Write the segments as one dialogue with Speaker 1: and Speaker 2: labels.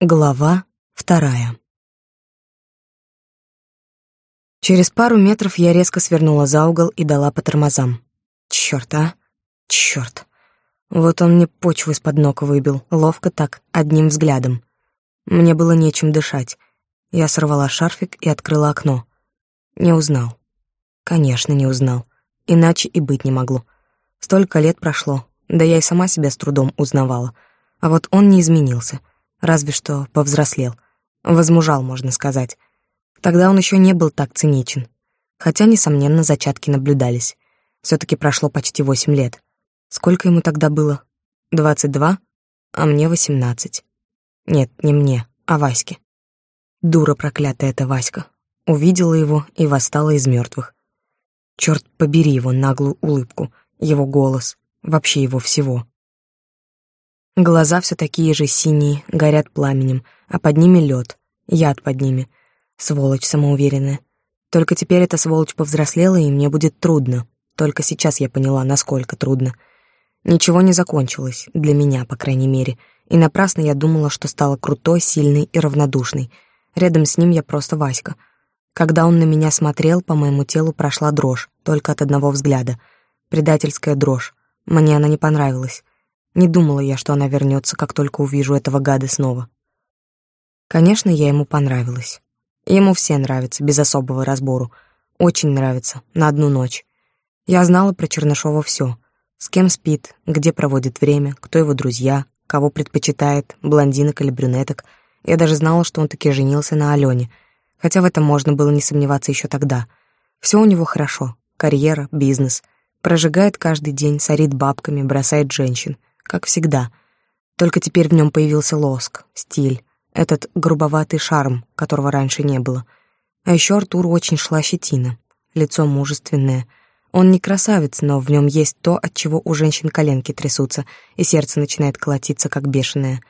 Speaker 1: Глава вторая Через пару метров я резко свернула за угол и дала по тормозам. Чёрт, а? Чёрт. Вот он мне почву из-под ног выбил, ловко так, одним взглядом. Мне было нечем дышать. Я сорвала шарфик и открыла окно. Не узнал. Конечно, не узнал. Иначе и быть не могло. Столько лет прошло, да я и сама себя с трудом узнавала. А вот он не изменился — разве что повзрослел. Возмужал, можно сказать. Тогда он еще не был так циничен. Хотя, несомненно, зачатки наблюдались. все таки прошло почти восемь лет. Сколько ему тогда было? Двадцать два? А мне восемнадцать. Нет, не мне, а Ваське. Дура проклятая эта Васька. Увидела его и восстала из мертвых. Черт побери его наглую улыбку, его голос, вообще его всего. Глаза все такие же синие, горят пламенем, а под ними лед, яд под ними. Сволочь самоуверенная. Только теперь эта сволочь повзрослела, и мне будет трудно. Только сейчас я поняла, насколько трудно. Ничего не закончилось, для меня, по крайней мере, и напрасно я думала, что стала крутой, сильной и равнодушной. Рядом с ним я просто Васька. Когда он на меня смотрел, по моему телу прошла дрожь, только от одного взгляда. Предательская дрожь. Мне она не понравилась. Не думала я, что она вернется, как только увижу этого гада снова. Конечно, я ему понравилась. Ему все нравятся, без особого разбору. Очень нравится, на одну ночь. Я знала про Чернышова все. С кем спит, где проводит время, кто его друзья, кого предпочитает, блондинок или брюнеток. Я даже знала, что он таки женился на Алене, хотя в этом можно было не сомневаться еще тогда. Все у него хорошо. Карьера, бизнес. Прожигает каждый день, сорит бабками, бросает женщин — как всегда. Только теперь в нем появился лоск, стиль, этот грубоватый шарм, которого раньше не было. А еще Артуру очень шла щетина, лицо мужественное. Он не красавец, но в нем есть то, от чего у женщин коленки трясутся, и сердце начинает колотиться, как бешеное.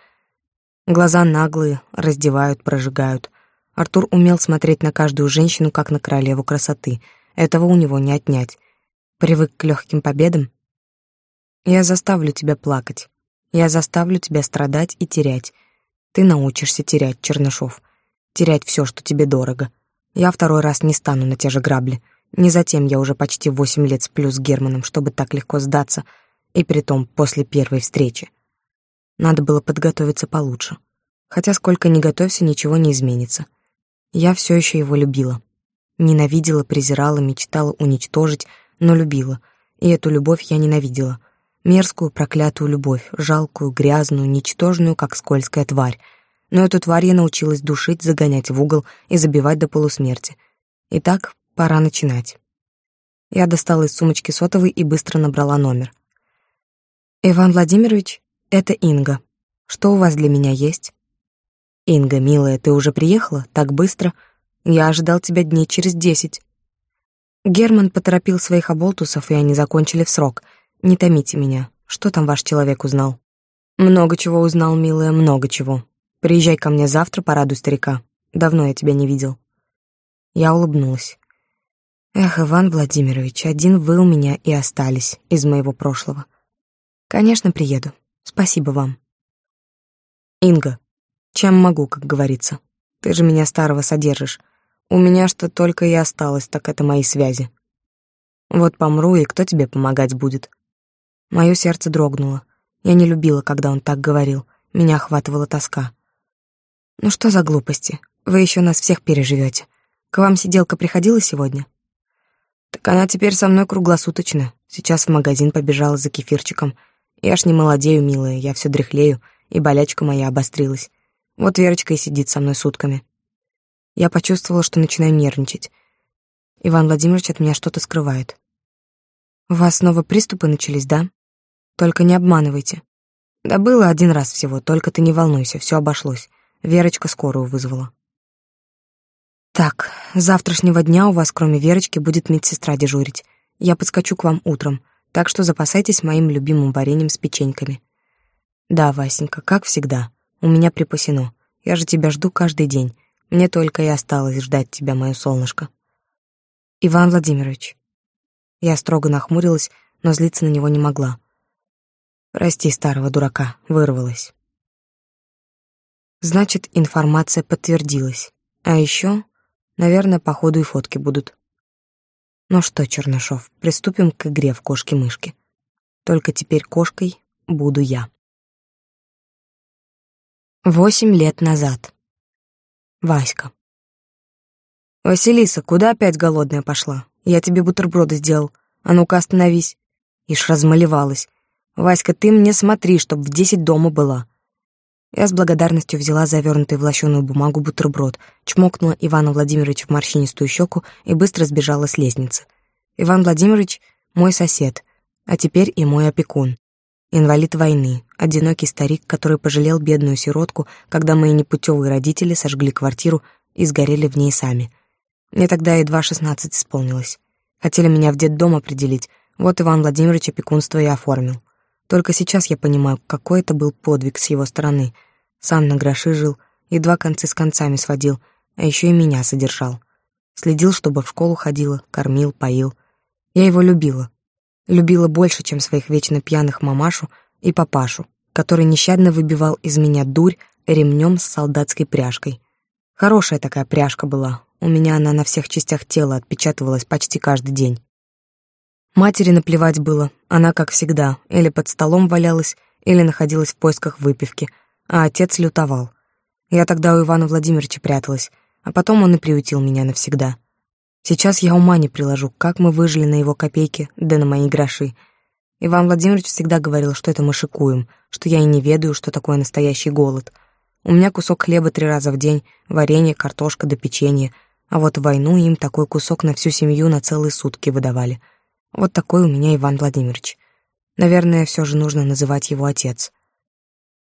Speaker 1: Глаза наглые, раздевают, прожигают. Артур умел смотреть на каждую женщину, как на королеву красоты. Этого у него не отнять. Привык к легким победам, я заставлю тебя плакать. Я заставлю тебя страдать и терять. Ты научишься терять, Чернышов. Терять все, что тебе дорого. Я второй раз не стану на те же грабли. Не затем я уже почти восемь лет сплю с Германом, чтобы так легко сдаться, и притом после первой встречи. Надо было подготовиться получше. Хотя сколько ни готовься, ничего не изменится. Я все еще его любила. Ненавидела, презирала, мечтала уничтожить, но любила. И эту любовь я ненавидела — мерзкую проклятую любовь, жалкую, грязную, ничтожную, как скользкая тварь. Но эту тварь я научилась душить, загонять в угол и забивать до полусмерти. Итак, пора начинать. Я достала из сумочки сотовый и быстро набрала номер. «Иван Владимирович, это Инга. Что у вас для меня есть?» «Инга, милая, ты уже приехала? Так быстро? Я ожидал тебя дней через десять». Герман поторопил своих оболтусов, и они закончили в срок — не томите меня. Что там ваш человек узнал? Много чего узнал, милая, много чего. Приезжай ко мне завтра, порадуй старика. Давно я тебя не видел. Я улыбнулась. Эх, Иван Владимирович, один вы у меня и остались из моего прошлого. Конечно, приеду. Спасибо вам. Инга, чем могу, как говорится. Ты же меня старого содержишь. У меня что только и осталось, так это мои связи. Вот помру, и кто тебе помогать будет? Мое сердце дрогнуло. Я не любила, когда он так говорил. Меня охватывала тоска. «Ну что за глупости? Вы еще нас всех переживете. К вам сиделка приходила сегодня?» «Так она теперь со мной круглосуточно. Сейчас в магазин побежала за кефирчиком. Я ж не молодею, милая, я все дряхлею, и болячка моя обострилась. Вот Верочка и сидит со мной сутками». Я почувствовала, что начинаю нервничать. Иван Владимирович от меня что-то скрывает. «У вас снова приступы начались, да?» Только не обманывайте. Да было один раз всего, только ты не волнуйся, все обошлось. Верочка скорую вызвала. Так, с завтрашнего дня у вас, кроме Верочки, будет медсестра дежурить. Я подскочу к вам утром, так что запасайтесь моим любимым вареньем с печеньками. Да, Васенька, как всегда, у меня припасено. Я же тебя жду каждый день. Мне только и осталось ждать тебя, мое солнышко. Иван Владимирович. Я строго нахмурилась, но злиться на него не могла. Прости старого дурака, вырвалась. Значит, информация подтвердилась. А еще, наверное, по ходу и фотки будут. Ну что, Чернышов, приступим к игре в кошки-мышки. Только теперь кошкой буду я. Восемь лет назад. Васька. «Василиса, куда опять голодная пошла? Я тебе бутерброды сделал. А ну-ка остановись». Ишь размалевалась. «Васька, ты мне смотри, чтоб в десять дома была». Я с благодарностью взяла завернутый в лощеную бумагу бутерброд, чмокнула Ивана Владимировича в морщинистую щеку и быстро сбежала с лестницы. Иван Владимирович — мой сосед, а теперь и мой опекун. Инвалид войны, одинокий старик, который пожалел бедную сиротку, когда мои непутевые родители сожгли квартиру и сгорели в ней сами. Мне тогда едва шестнадцать исполнилось. Хотели меня в детдом определить, вот Иван Владимирович опекунство и оформил. Только сейчас я понимаю, какой это был подвиг с его стороны. Сам на гроши жил, едва концы с концами сводил, а еще и меня содержал. Следил, чтобы в школу ходила, кормил, поил. Я его любила, Любила больше, чем своих вечно пьяных мамашу и папашу, который нещадно выбивал из меня дурь ремнем с солдатской пряжкой. Хорошая такая пряжка была, у меня она на всех частях тела отпечатывалась почти каждый день. Матери наплевать было, она, как всегда, или под столом валялась, или находилась в поисках выпивки, а отец лютовал. Я тогда у Ивана Владимировича пряталась, а потом он и приютил меня навсегда. Сейчас я ума не приложу, как мы выжили на его копейки, да на мои гроши. Иван Владимирович всегда говорил, что это мы шикуем, что я и не ведаю, что такое настоящий голод. У меня кусок хлеба три раза в день, варенье, картошка да печенье, а вот в войну им такой кусок на всю семью на целые сутки выдавали. Вот такой у меня Иван Владимирович. Наверное, все же нужно называть его отец.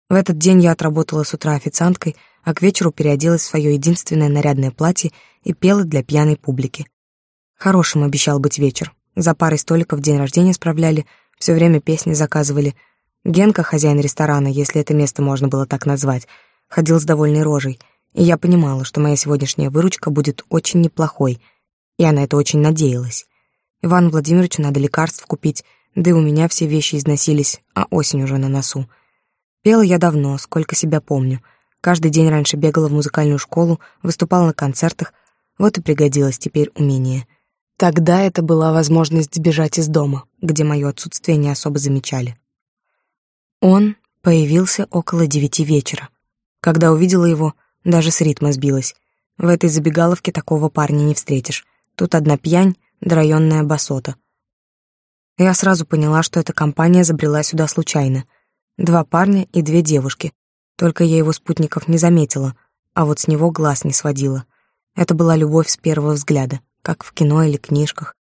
Speaker 1: В этот день я отработала с утра официанткой, а к вечеру переоделась в свое единственное нарядное платье и пела для пьяной публики. Хорошим обещал быть вечер. За парой столиков день рождения справляли, все время песни заказывали. Генка, хозяин ресторана, если это место можно было так назвать, ходил с довольной рожей, и я понимала, что моя сегодняшняя выручка будет очень неплохой, и она это очень надеялась. Ивану Владимировичу надо лекарств купить, да и у меня все вещи износились, а осень уже на носу. Пела я давно, сколько себя помню. Каждый день раньше бегала в музыкальную школу, выступала на концертах, вот и пригодилось теперь умение. Тогда это была возможность сбежать из дома, где мое отсутствие не особо замечали. Он появился около девяти вечера. Когда увидела его, даже с ритма сбилась. В этой забегаловке такого парня не встретишь. Тут одна пьянь, да районная басота. Я сразу поняла, что эта компания забрела сюда случайно. Два парня и две девушки. Только я его спутников не заметила, а вот с него глаз не сводила. Это была любовь с первого взгляда как в кино или книжках.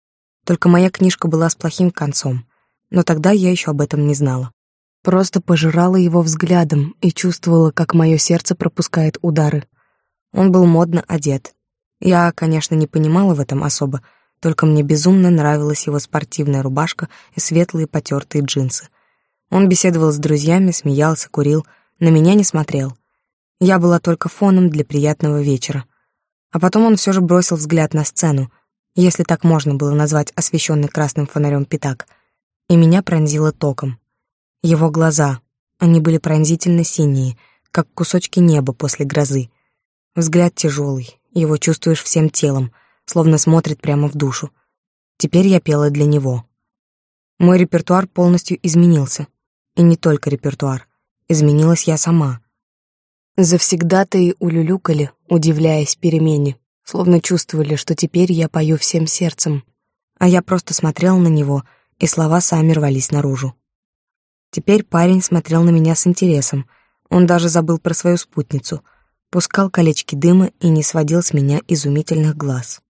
Speaker 1: Только моя книжка была с плохим концом, но тогда я еще об этом не знала. Просто пожирала его взглядом и чувствовала, как мое сердце пропускает удары. Он был модно одет. Я, конечно, не понимала в этом особо, только мне безумно нравилась его спортивная рубашка и светлые потертые джинсы. Он беседовал с друзьями, смеялся, курил, на меня не смотрел. Я была только фоном для приятного вечера. А потом он все же бросил взгляд на сцену, если так можно было назвать освещенный красным фонарем пятак, и меня пронзило током. Его глаза, они были пронзительно синие, как кусочки неба после грозы. Взгляд тяжелый, его чувствуешь всем телом, словно смотрит прямо в душу. Теперь я пела для него. Мой репертуар полностью изменился. И не только репертуар. Изменилась я сама. Завсегда-то и улюлюкали, удивляясь перемене, словно чувствовали, что теперь я пою всем сердцем. А я просто смотрел на него, и слова сами рвались наружу. Теперь парень смотрел на меня с интересом. Он даже забыл про свою спутницу, пускал колечки дыма и не сводил с меня изумительных глаз.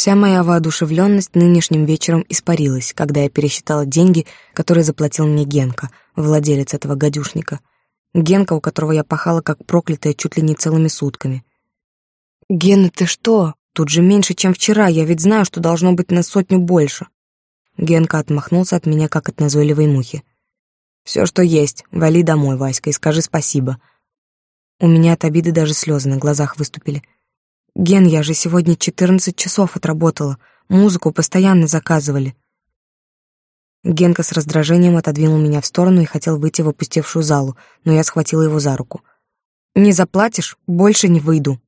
Speaker 1: Вся моя воодушевленность нынешним вечером испарилась, когда я пересчитала деньги, которые заплатил мне Генка, владелец этого гадюшника — Генка, у которого я пахала как проклятая чуть ли не целыми сутками. «Гена, ты что? Тут же меньше, чем вчера, я ведь знаю, что должно быть на сотню больше». Генка отмахнулся от меня, как от назойливой мухи. «Все, что есть, вали домой, Васька, и скажи спасибо». У меня от обиды даже слезы на глазах выступили. «Ген, я же сегодня четырнадцать часов отработала, музыку постоянно заказывали». Генка с раздражением отодвинул меня в сторону и хотел выйти в опустевшую залу, но я схватила его за руку. Не заплатишь, больше не выйду.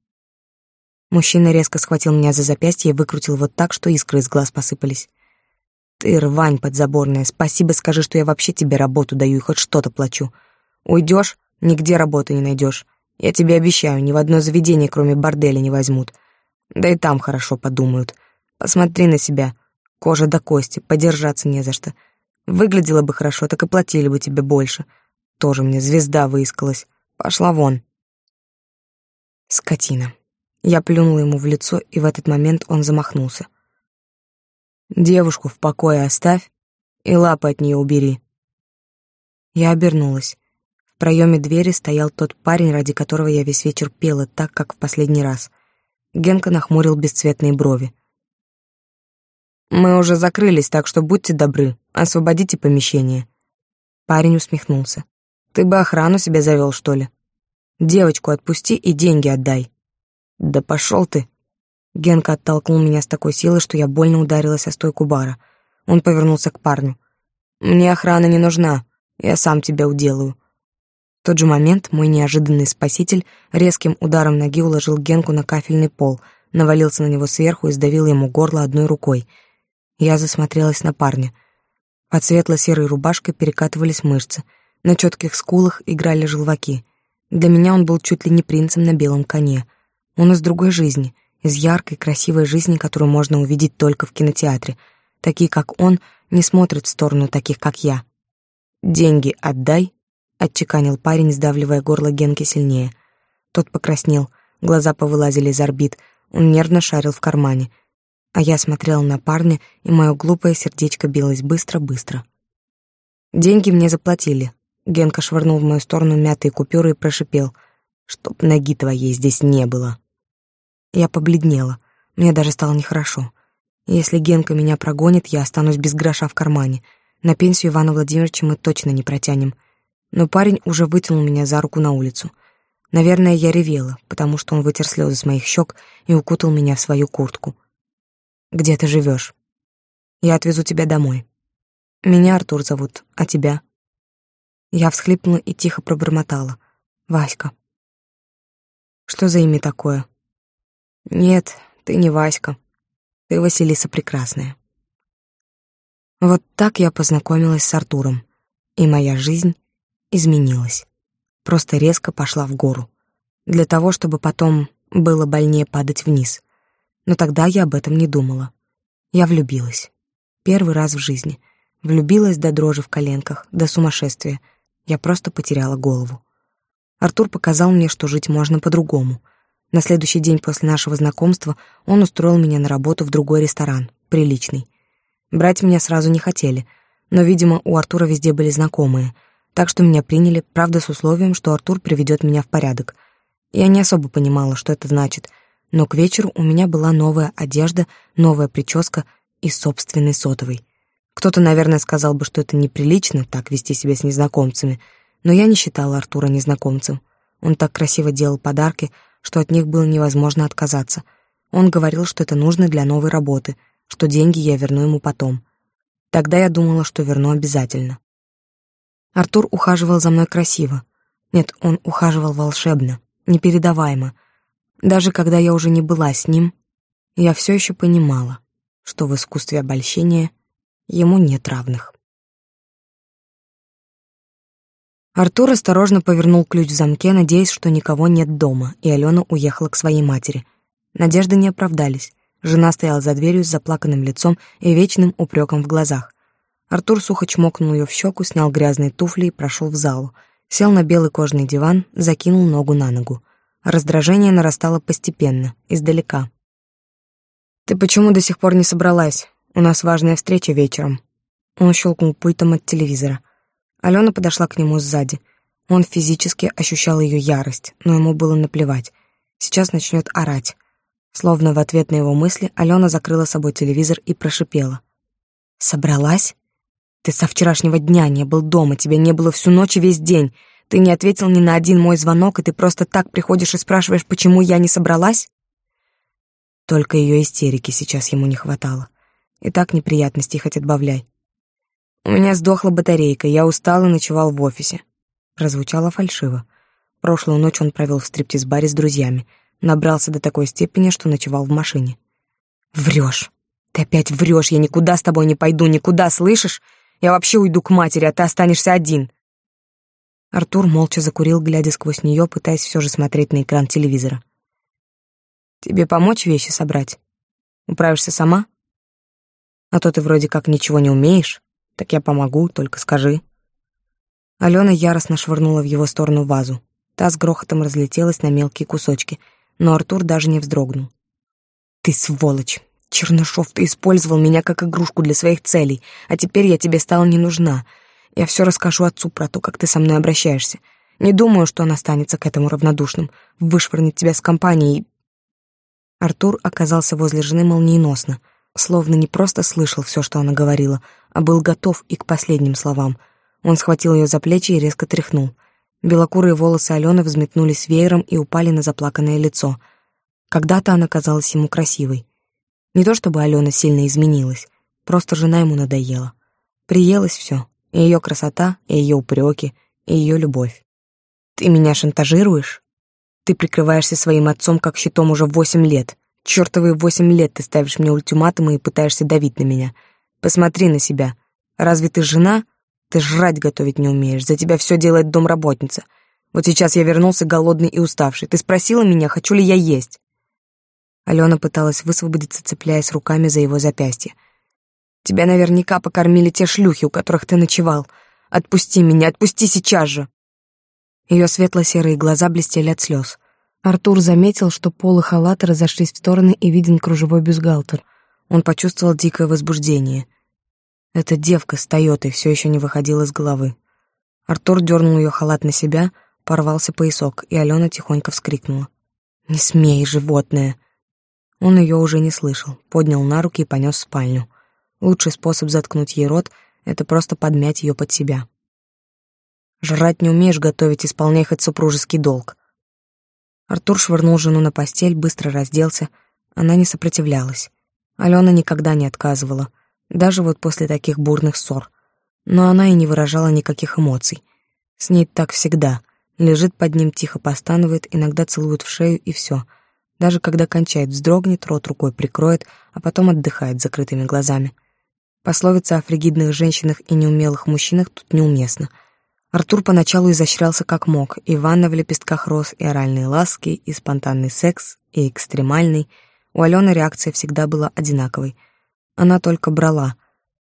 Speaker 1: Мужчина резко схватил меня за запястье и выкрутил вот так, что искры из глаз посыпались. Ты, рвань подзаборная, спасибо скажи, что я вообще тебе работу даю и хоть что-то плачу. Уйдешь, нигде работы не найдешь. Я тебе обещаю, ни в одно заведение, кроме борделя, не возьмут. Да и там хорошо подумают. Посмотри на себя. Кожа до кости, подержаться не за что. Выглядела бы хорошо, так и платили бы тебе больше. Тоже мне звезда выискалась. Пошла вон. Скотина. Я плюнула ему в лицо, и в этот момент он замахнулся. Девушку в покое оставь и лапы от нее убери. Я обернулась. Проеме двери стоял тот парень, ради которого я весь вечер пела так, как в последний раз. Генка нахмурил бесцветные брови. «Мы уже закрылись, так что будьте добры, освободите помещение». Парень усмехнулся. «Ты бы охрану себе завел, что ли? Девочку отпусти и деньги отдай». «Да пошел ты!» Генка оттолкнул меня с такой силой, что я больно ударилась о стойку бара. Он повернулся к парню. «Мне охрана не нужна, я сам тебя уделаю». В тот же момент мой неожиданный спаситель резким ударом ноги уложил Генку на кафельный пол, навалился на него сверху и сдавил ему горло одной рукой. Я засмотрелась на парня. Под светло-серой рубашкой перекатывались мышцы, на четких скулах играли желваки. Для меня он был чуть ли не принцем на белом коне. Он из другой жизни — из яркой, красивой жизни, которую можно увидеть только в кинотеатре. Такие, как он, не смотрят в сторону таких, как я. «Деньги отдай», — отчеканил парень, сдавливая горло Генки сильнее. Тот покраснел, глаза повылазили из орбит, он нервно шарил в кармане. А я смотрела на парня, и мое глупое сердечко билось быстро-быстро. Деньги мне заплатили. Генка швырнул в мою сторону мятые купюры и прошипел, чтоб ноги твоей здесь не было. Я побледнела. Мне даже стало нехорошо. Если Генка меня прогонит, я останусь без гроша в кармане. На пенсию Ивана Владимировича мы точно не протянем. Но парень уже вытянул меня за руку на улицу. Наверное, я ревела, потому что он вытер слезы с моих щек и укутал меня в свою куртку. «Где ты живешь?» «Я отвезу тебя домой». «Меня Артур зовут, а тебя?» Я всхлипнула и тихо пробормотала. «Васька». «Что за имя такое?» Нет, ты не Васька. Ты Василиса Прекрасная. Вот так я познакомилась с Артуром, и моя жизнь изменилась. Просто резко пошла в гору. Для того, чтобы потом было больнее падать вниз. Но тогда я об этом не думала. Я влюбилась. Первый раз в жизни. Влюбилась до дрожи в коленках, до сумасшествия. Я просто потеряла голову. Артур показал мне, что жить можно по-другому — на следующий день после нашего знакомства он устроил меня на работу в другой ресторан, приличный. Брать меня сразу не хотели, но, видимо, у Артура везде были знакомые, так что меня приняли, правда, с условием, что Артур приведет меня в порядок. Я не особо понимала, что это значит, но к вечеру у меня была новая одежда, новая прическа и собственный сотовый. Кто-то, наверное, сказал бы, что это неприлично так вести себя с незнакомцами, но я не считала Артура незнакомцем. Он так красиво делал подарки, что от них было невозможно отказаться. Он говорил, что это нужно для новой работы, что деньги я верну ему потом. Тогда я думала, что верну обязательно. Артур ухаживал за мной красиво. Нет, он ухаживал волшебно, непередаваемо. Даже когда я уже не была с ним, я все еще понимала, что в искусстве обольщения ему нет равных. Артур осторожно повернул ключ в замке, надеясь, что никого нет дома, и Алена уехала к своей матери. Надежды не оправдались. Жена стояла за дверью с заплаканным лицом и вечным упреком в глазах. Артур сухо чмокнул ее в щеку, снял грязные туфли и прошел в залу. Сел на белый кожаный диван, закинул ногу на ногу. Раздражение нарастало постепенно, издалека. «Ты почему до сих пор не собралась? У нас важная встреча вечером». Он щелкнул пультом от телевизора. Алена подошла к нему сзади. Он физически ощущал ее ярость, но ему было наплевать. Сейчас начнет орать. Словно в ответ на его мысли Алена закрыла собой телевизор и прошипела. «Собралась? Ты со вчерашнего дня не был дома, тебя не было всю ночь и весь день. Ты не ответил ни на один мой звонок, и ты просто так приходишь и спрашиваешь, почему я не собралась?» Только ее истерики сейчас ему не хватало. И так неприятностей хоть отбавляй. У меня сдохла батарейка, я устал и ночевал в офисе. Прозвучало фальшиво. Прошлую ночь он провел в стриптиз-баре с друзьями. Набрался до такой степени, что ночевал в машине. Врешь. Ты опять врешь. Я никуда с тобой не пойду, никуда, слышишь? Я вообще уйду к матери, а ты останешься один. Артур молча закурил, глядя сквозь нее, пытаясь все же смотреть на экран телевизора. Тебе помочь вещи собрать? Управишься сама? А то ты вроде как ничего не умеешь. Так я помогу, только скажи. Алена яростно швырнула в его сторону вазу. Та с грохотом разлетелась на мелкие кусочки, но Артур даже не вздрогнул. «Ты сволочь! Чернышов, ты использовал меня как игрушку для своих целей, а теперь я тебе стала не нужна. Я все расскажу отцу про то, как ты со мной обращаешься. Не думаю, что он останется к этому равнодушным. Вышвырнет тебя с компании. Артур оказался возле жены молниеносно, словно не просто слышал все, что она говорила, а был готов и к последним словам. Он схватил ее за плечи и резко тряхнул. Белокурые волосы Алены взметнулись веером и упали на заплаканное лицо. Когда-то она казалась ему красивой. Не то чтобы Алена сильно изменилась, просто жена ему надоела. Приелось все, и ее красота, и ее упреки, и ее любовь. Ты меня шантажируешь? Ты прикрываешься своим отцом как щитом уже восемь лет. Чёртовые восемь лет ты ставишь мне ультиматумы и пытаешься давить на меня. Посмотри на себя. Разве ты жена? Ты жрать готовить не умеешь. За тебя все делает домработница. Вот сейчас я вернулся голодный и уставший. Ты спросила меня, хочу ли я есть. Алена пыталась высвободиться, цепляясь руками за его запястье. Тебя наверняка покормили те шлюхи, у которых ты ночевал. Отпусти меня, отпусти сейчас же. Ее светло-серые глаза блестели от слез. Артур заметил, что полы халата разошлись в стороны и виден кружевой бюстгальтер. Он почувствовал дикое возбуждение. Эта девка с Тойотой все еще не выходила из головы. Артур дернул ее халат на себя, порвался поясок, и Алена тихонько вскрикнула. «Не смей, животное!» Он ее уже не слышал, поднял на руки и понес в спальню. Лучший способ заткнуть ей рот — это просто подмять ее под себя. Жрать не умеешь готовить, исполняй хоть супружеский долг. Артур швырнул жену на постель, быстро разделся. Она не сопротивлялась. Алена никогда не отказывала, даже вот после таких бурных ссор. Но она и не выражала никаких эмоций. С ней так всегда. Лежит под ним, тихо постанывает, иногда целует в шею и все. Даже когда кончает, вздрогнет, рот рукой прикроет, а потом отдыхает закрытыми глазами. Пословица о фригидных женщинах и неумелых мужчинах тут неуместна. Артур поначалу изощрялся как мог, и ванна в лепестках роз, и оральные ласки, и спонтанный секс, и экстремальный. У Алены реакция всегда была одинаковой. Она только брала.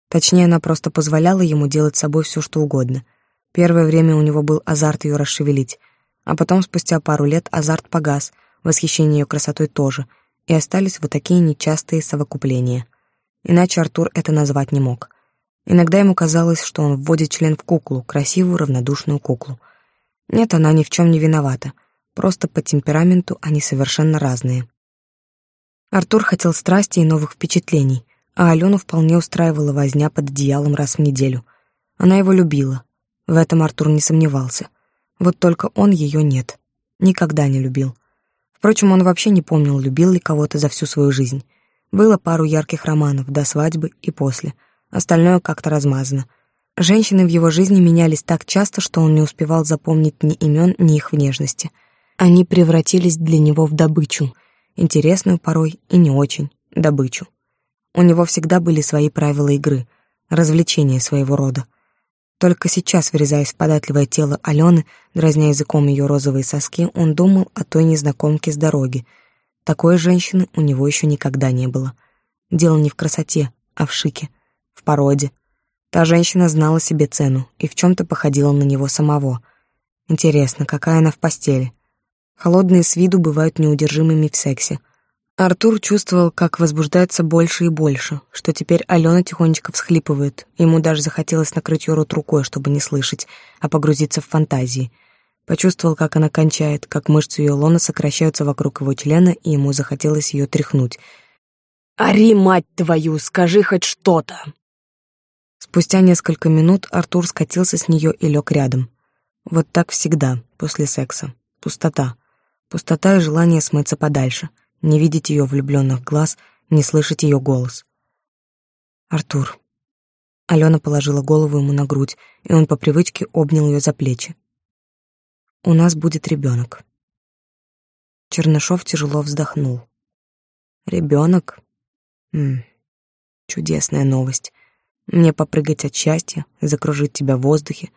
Speaker 1: Точнее, она просто позволяла ему делать с собой все, что угодно. Первое время у него был азарт ее расшевелить, а потом, спустя пару лет, азарт погас, восхищение ее красотой тоже, и остались вот такие нечастые совокупления — Иначе Артур это назвать не мог. Иногда ему казалось, что он вводит член в куклу, красивую, равнодушную куклу. Нет, она ни в чем не виновата. Просто по темпераменту они совершенно разные. Артур хотел страсти и новых впечатлений, а Алену вполне устраивала возня под одеялом раз в неделю. Она его любила. В этом Артур не сомневался. Вот только он ее нет. Никогда не любил. Впрочем, он вообще не помнил, любил ли кого-то за всю свою жизнь. Было пару ярких романов до свадьбы и после. Остальное как-то размазано. Женщины в его жизни менялись так часто, что он не успевал запомнить ни имен, ни их внешности. Они превратились для него в добычу. Интересную порой и не очень добычу. У него всегда были свои правила игры, развлечения своего рода. Только сейчас, врезаясь в податливое тело Алены, дразня языком ее розовые соски, он думал о той незнакомке с дороги — такой женщины у него еще никогда не было. Дело не в красоте, а в шике, в породе. Та женщина знала себе цену и в чем-то походила на него самого. Интересно, какая она в постели? Холодные с виду бывают неудержимыми в сексе. Артур чувствовал, как возбуждается больше и больше, что теперь Алена тихонечко всхлипывает. Ему даже захотелось накрыть ее рот рукой, чтобы не слышать, а погрузиться в фантазии — Почувствовал, как она кончает, как мышцы ее лона сокращаются вокруг его члена, и ему захотелось ее тряхнуть. «Ори, мать твою, скажи хоть что-то!» Спустя несколько минут Артур скатился с нее и лег рядом. Вот так всегда, после секса. Пустота. Пустота и желание смыться подальше, не видеть ее влюбленных глаз, не слышать ее голос. «Артур». Алена положила голову ему на грудь, и он по привычке обнял ее за плечи. У нас будет ребенок. Чернышов тяжело вздохнул. Ребенок? М чудесная новость. Мне попрыгать от счастья, закружить тебя в воздухе.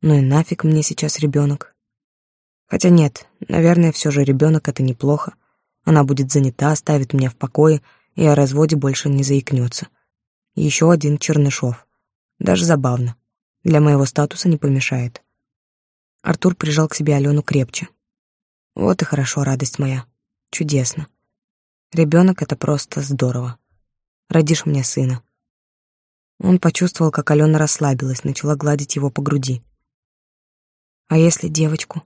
Speaker 1: Ну и нафиг мне сейчас ребенок. Хотя нет, наверное, все же ребенок это неплохо. Она будет занята, оставит меня в покое и о разводе больше не заикнется. Еще один Чернышов. Даже забавно. Для моего статуса не помешает. Артур прижал к себе Алену крепче. Вот и хорошо, радость моя. Чудесно. Ребенок — это просто здорово. Родишь мне сына. Он почувствовал, как Алена расслабилась, начала гладить его по груди. А если девочку?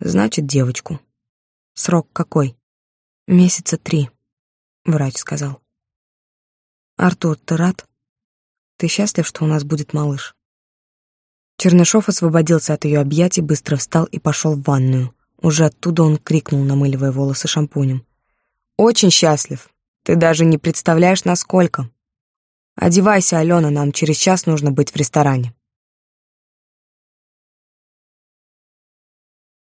Speaker 1: Значит, девочку. Срок какой? Месяца три, врач сказал. Артур, ты рад? Ты счастлив, что у нас будет малыш? Чернышов освободился от ее объятий, быстро встал и пошел в ванную. Уже оттуда он крикнул, намыливая волосы шампунем. «Очень счастлив. Ты даже не представляешь, насколько. Одевайся, Алена, нам через час нужно быть в ресторане».